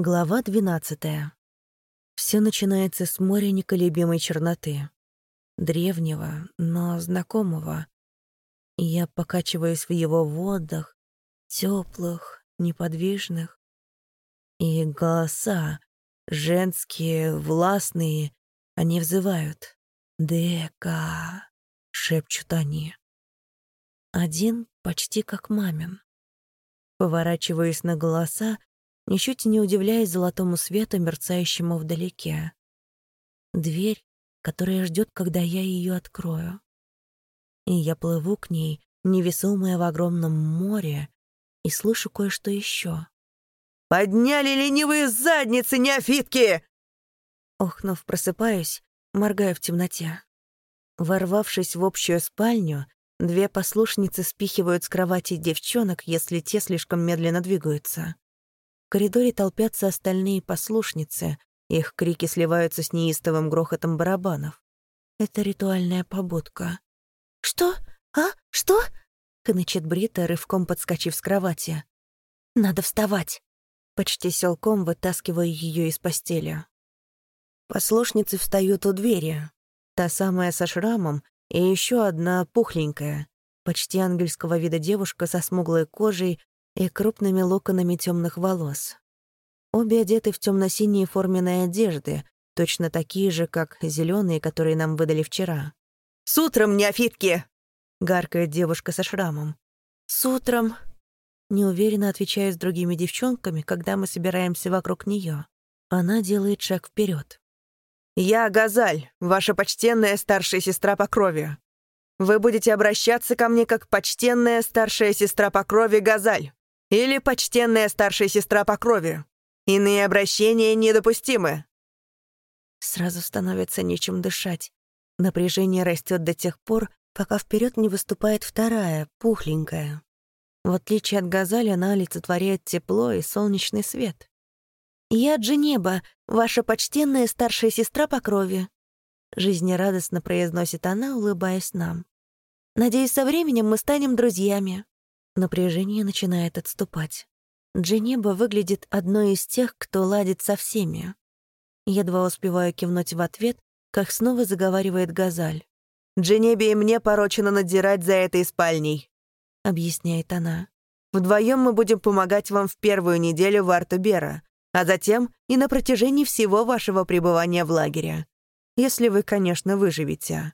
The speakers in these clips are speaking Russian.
Глава двенадцатая. Все начинается с моря неколебимой черноты. Древнего, но знакомого. Я покачиваюсь в его водах, теплых, неподвижных. И голоса, женские, властные, они взывают. «Дека!» — шепчут они. Один почти как мамин. Поворачиваюсь на голоса, ничуть не удивляясь золотому свету, мерцающему вдалеке. Дверь, которая ждет, когда я ее открою. И я плыву к ней, невесомая в огромном море, и слышу кое-что еще. «Подняли ленивые задницы, неофитки!» Охнув, просыпаюсь, моргая в темноте. Ворвавшись в общую спальню, две послушницы спихивают с кровати девчонок, если те слишком медленно двигаются. В коридоре толпятся остальные послушницы, их крики сливаются с неистовым грохотом барабанов. Это ритуальная побудка. «Что? А? Что?» — хнычет Брита, рывком подскочив с кровати. «Надо вставать!» Почти селком вытаскиваю ее из постели. Послушницы встают у двери. Та самая со шрамом и еще одна пухленькая, почти ангельского вида девушка со смуглой кожей и крупными локонами темных волос. Обе одеты в темно-синие форменные одежды, точно такие же, как зеленые, которые нам выдали вчера. «С утром, неофитки!» — гаркает девушка со шрамом. «С утром!» — неуверенно отвечаю с другими девчонками, когда мы собираемся вокруг нее. Она делает шаг вперед. «Я Газаль, ваша почтенная старшая сестра по крови. Вы будете обращаться ко мне как почтенная старшая сестра по крови Газаль. Или почтенная старшая сестра по крови. Иные обращения недопустимы». Сразу становится нечем дышать. Напряжение растет до тех пор, пока вперед не выступает вторая, пухленькая. В отличие от газали, она олицетворяет тепло и солнечный свет. «Я Дженеба, ваша почтенная старшая сестра по крови», жизнерадостно произносит она, улыбаясь нам. «Надеюсь, со временем мы станем друзьями». Напряжение начинает отступать. Дженеба выглядит одной из тех, кто ладит со всеми. Едва успеваю кивнуть в ответ, как снова заговаривает Газаль. «Дженебе и мне порочено надзирать за этой спальней», — объясняет она. «Вдвоем мы будем помогать вам в первую неделю в Артубера, а затем и на протяжении всего вашего пребывания в лагере. Если вы, конечно, выживете».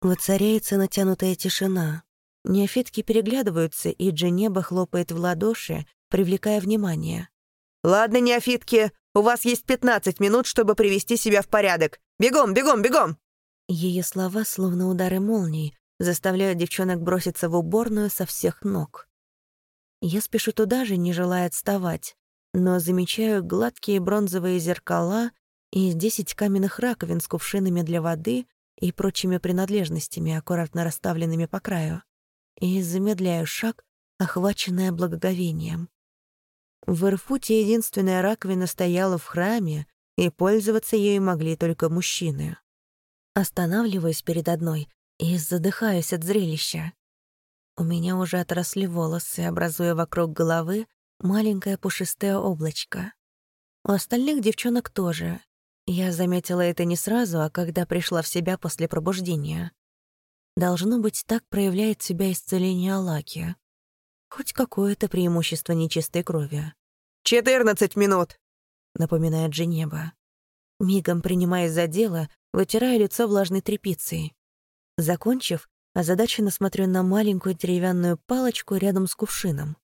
Воцаряется натянутая тишина. Неофитки переглядываются, и Дженеба хлопает в ладоши, привлекая внимание. «Ладно, неофитки, у вас есть 15 минут, чтобы привести себя в порядок. Бегом, бегом, бегом!» Ее слова, словно удары молний, заставляют девчонок броситься в уборную со всех ног. Я спешу туда же, не желая отставать, но замечаю гладкие бронзовые зеркала и десять каменных раковин с кувшинами для воды и прочими принадлежностями, аккуратно расставленными по краю и замедляю шаг, охваченная благоговением. В Ирфуте единственная раковина стояла в храме, и пользоваться ею могли только мужчины. Останавливаюсь перед одной и задыхаюсь от зрелища. У меня уже отросли волосы, образуя вокруг головы маленькое пушистое облачко. У остальных девчонок тоже. Я заметила это не сразу, а когда пришла в себя после пробуждения. Должно быть, так проявляет себя исцеление Алаки. Хоть какое-то преимущество нечистой крови. «Четырнадцать минут!» — напоминает Женеба. Мигом принимаясь за дело, вытирая лицо влажной тряпицей. Закончив, озадаченно смотрю на маленькую деревянную палочку рядом с кувшином.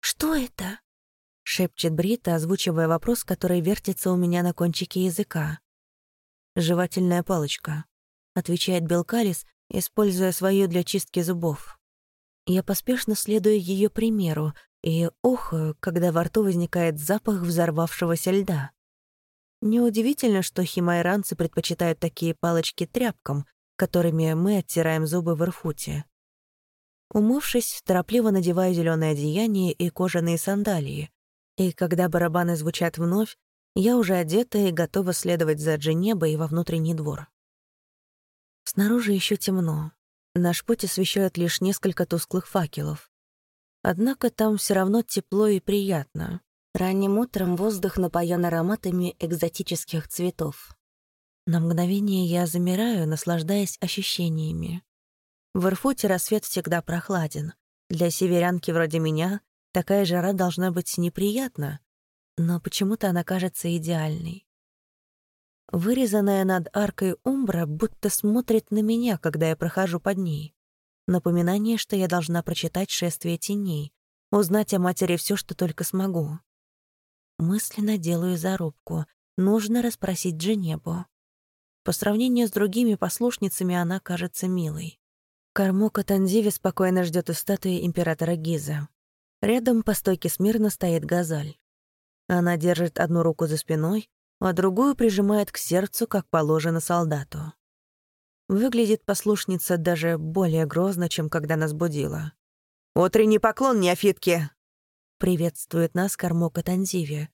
«Что это?» — шепчет Брита, озвучивая вопрос, который вертится у меня на кончике языка. «Жевательная палочка», — отвечает Белкалис, используя свою для чистки зубов. Я поспешно следую ее примеру и охаю, когда во рту возникает запах взорвавшегося льда. Неудивительно, что химайранцы предпочитают такие палочки тряпкам, которыми мы оттираем зубы в Ирфуте. Умывшись, торопливо надеваю зеленое одеяние и кожаные сандалии, и когда барабаны звучат вновь, я уже одета и готова следовать за Дженебой во внутренний двор. Снаружи еще темно. Наш путь освещают лишь несколько тусклых факелов. Однако там все равно тепло и приятно. Ранним утром воздух напоен ароматами экзотических цветов. На мгновение я замираю, наслаждаясь ощущениями. В Ирфуте рассвет всегда прохладен. Для северянки вроде меня такая жара должна быть неприятна, но почему-то она кажется идеальной. Вырезанная над аркой Умбра будто смотрит на меня, когда я прохожу под ней. Напоминание, что я должна прочитать «Шествие теней», узнать о матери все, что только смогу. Мысленно делаю зарубку. Нужно расспросить Дженебу. По сравнению с другими послушницами она кажется милой. Кармока Танзиви спокойно ждет у статуи императора Гиза. Рядом по стойке смирно стоит газаль. Она держит одну руку за спиной, а другую прижимает к сердцу, как положено солдату. Выглядит послушница даже более грозно, чем когда нас будила. «Утренний поклон, неофитки!» Приветствует нас Кармока Танзиви.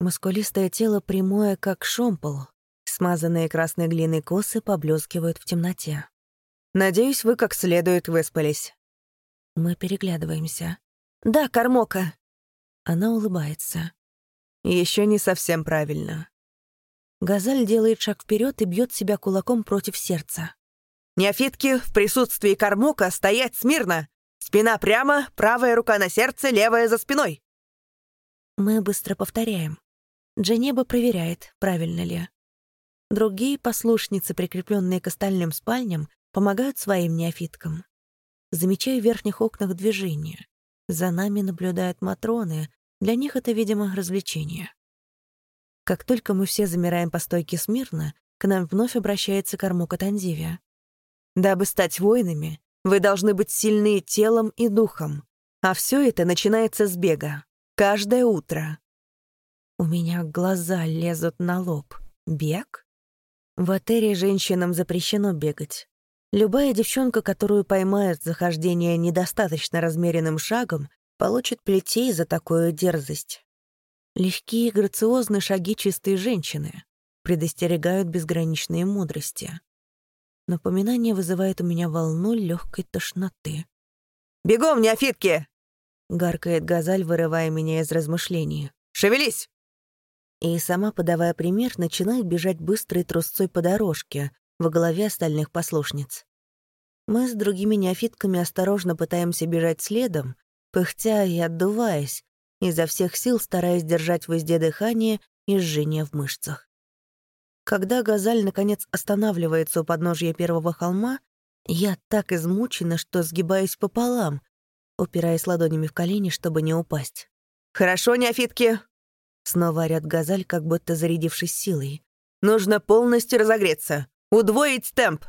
Мускулистое тело прямое, как шомпол. Смазанные красной глиной косы поблескивают в темноте. «Надеюсь, вы как следует выспались». Мы переглядываемся. «Да, Кармока!» Она улыбается. Еще не совсем правильно». Газаль делает шаг вперед и бьет себя кулаком против сердца. «Неофитки, в присутствии Кармока стоять смирно! Спина прямо, правая рука на сердце, левая за спиной. Мы быстро повторяем. Дженеба проверяет, правильно ли. Другие послушницы, прикрепленные к остальным спальням, помогают своим неофиткам. Замечаю в верхних окнах движение. За нами наблюдают матроны. Для них это, видимо, развлечение. Как только мы все замираем по стойке смирно, к нам вновь обращается Кормука Танзивия. Дабы стать воинами, вы должны быть сильны телом и духом. А все это начинается с бега. Каждое утро. У меня глаза лезут на лоб. Бег? В Атере женщинам запрещено бегать. Любая девчонка, которую поймают за хождение недостаточно размеренным шагом, получит плетей за такую дерзость. Легкие и грациозные шаги чистой женщины предостерегают безграничные мудрости. Напоминание вызывает у меня волну легкой тошноты. «Бегом, неофитки!» — гаркает Газаль, вырывая меня из размышлений. «Шевелись!» И сама, подавая пример, начинает бежать быстрой трусцой по дорожке, во голове остальных послушниц. Мы с другими неофитками осторожно пытаемся бежать следом, пыхтя и отдуваясь, изо всех сил стараясь держать в узде дыхание и жжение в мышцах. Когда газаль, наконец, останавливается у подножья первого холма, я так измучена, что сгибаюсь пополам, упираясь ладонями в колени, чтобы не упасть. «Хорошо, неофитки!» Снова орёт газаль, как будто зарядившись силой. «Нужно полностью разогреться! Удвоить темп!»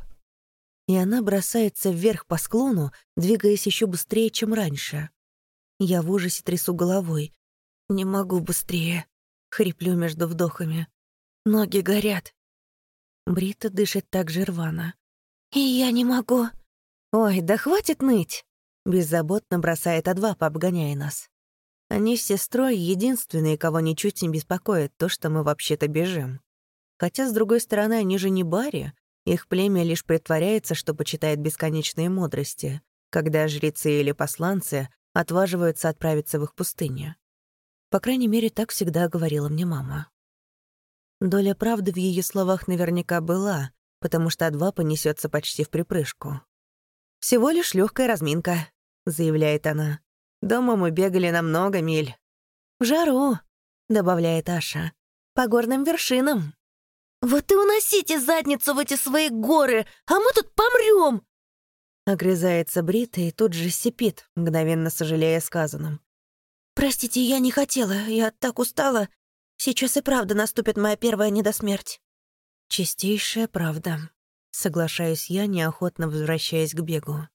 И она бросается вверх по склону, двигаясь еще быстрее, чем раньше. Я в ужасе трясу головой. «Не могу быстрее!» — хриплю между вдохами. Ноги горят. Брита дышит так же рвано. «И я не могу». «Ой, да хватит ныть!» Беззаботно бросает Адвапа, обгоняя нас. Они с сестрой единственные, кого ничуть не беспокоит то, что мы вообще-то бежим. Хотя, с другой стороны, они же не Барри. Их племя лишь притворяется, что почитает бесконечные мудрости, когда жрецы или посланцы отваживаются отправиться в их пустыню. По крайней мере, так всегда говорила мне мама. Доля правды в ее словах наверняка была, потому что Адва понесется почти в припрыжку. «Всего лишь легкая разминка», — заявляет она. «Дома мы бегали на много миль». «В жару», — добавляет Аша. «По горным вершинам». «Вот и уносите задницу в эти свои горы, а мы тут помрем!» Огрызается Брита и тут же сипит, мгновенно сожалея сказанным. «Простите, я не хотела, я так устала. Сейчас и правда наступит моя первая недосмерть». «Чистейшая правда», — соглашаюсь я, неохотно возвращаясь к бегу.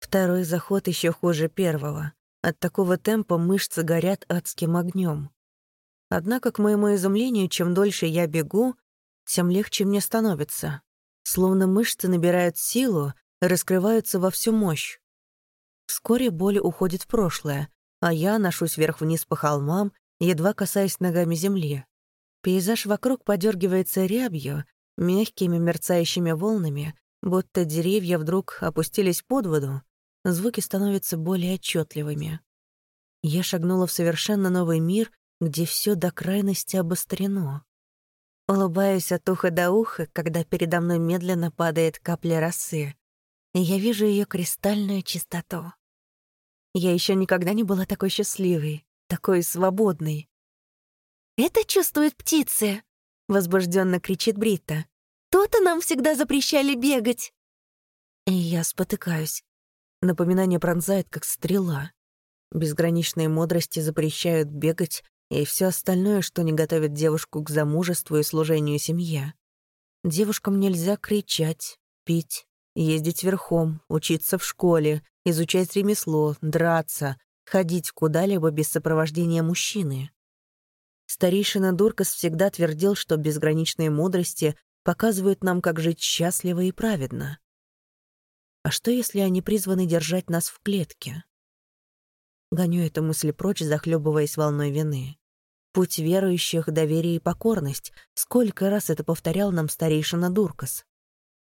Второй заход еще хуже первого. От такого темпа мышцы горят адским огнем. Однако, к моему изумлению, чем дольше я бегу, тем легче мне становится. Словно мышцы набирают силу, раскрываются во всю мощь. Вскоре боль уходит в прошлое, а я ношусь вверх-вниз по холмам, едва касаясь ногами земли. Пейзаж вокруг подергивается рябью, мягкими мерцающими волнами, будто деревья вдруг опустились под воду, звуки становятся более отчетливыми. Я шагнула в совершенно новый мир, где все до крайности обострено. Улыбаюсь от уха до уха, когда передо мной медленно падает капля росы, и я вижу ее кристальную чистоту. Я еще никогда не была такой счастливой, такой свободной. «Это чувствуют птицы!» — возбужденно кричит Брита. «То-то нам всегда запрещали бегать!» И я спотыкаюсь. Напоминание пронзает, как стрела. Безграничные мудрости запрещают бегать и все остальное, что не готовит девушку к замужеству и служению семье. Девушкам нельзя кричать, пить, ездить верхом, учиться в школе, изучать ремесло, драться, ходить куда-либо без сопровождения мужчины. Старейшина Дуркас всегда твердил, что безграничные мудрости показывают нам, как жить счастливо и праведно. А что, если они призваны держать нас в клетке? Гоню эту мысль прочь, захлебываясь волной вины. Путь верующих — доверие и покорность. Сколько раз это повторял нам старейшина Дуркас.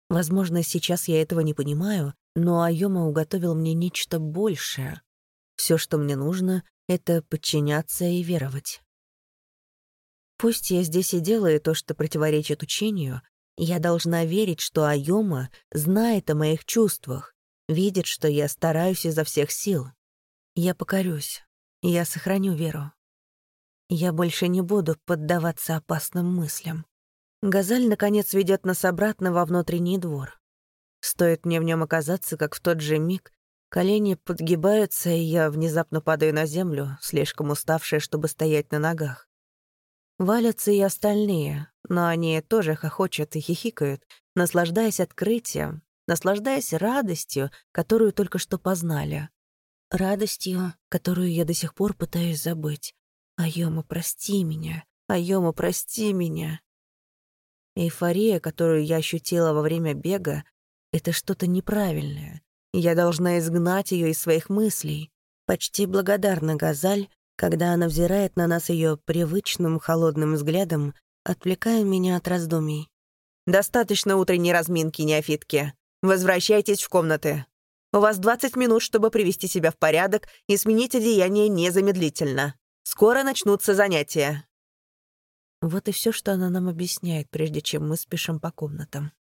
Возможно, сейчас я этого не понимаю, но Айома уготовил мне нечто большее. Все, что мне нужно, — это подчиняться и веровать. Пусть я здесь и делаю то, что противоречит учению, я должна верить, что Айома знает о моих чувствах, видит, что я стараюсь изо всех сил. Я покорюсь, я сохраню веру. Я больше не буду поддаваться опасным мыслям. Газаль, наконец, ведет нас обратно во внутренний двор. Стоит мне в нем оказаться, как в тот же миг колени подгибаются, и я внезапно падаю на землю, слишком уставшая, чтобы стоять на ногах. Валятся и остальные, но они тоже хохочут и хихикают, наслаждаясь открытием, наслаждаясь радостью, которую только что познали. Радостью, которую я до сих пор пытаюсь забыть. Айома, прости меня. Айома, прости меня. Эйфория, которую я ощутила во время бега, это что-то неправильное. Я должна изгнать ее из своих мыслей. Почти благодарна Газаль, когда она взирает на нас ее привычным холодным взглядом, отвлекая меня от раздумий. «Достаточно утренней разминки, неофитки. Возвращайтесь в комнаты. У вас 20 минут, чтобы привести себя в порядок и сменить одеяние незамедлительно. Скоро начнутся занятия». Вот и все, что она нам объясняет, прежде чем мы спешим по комнатам.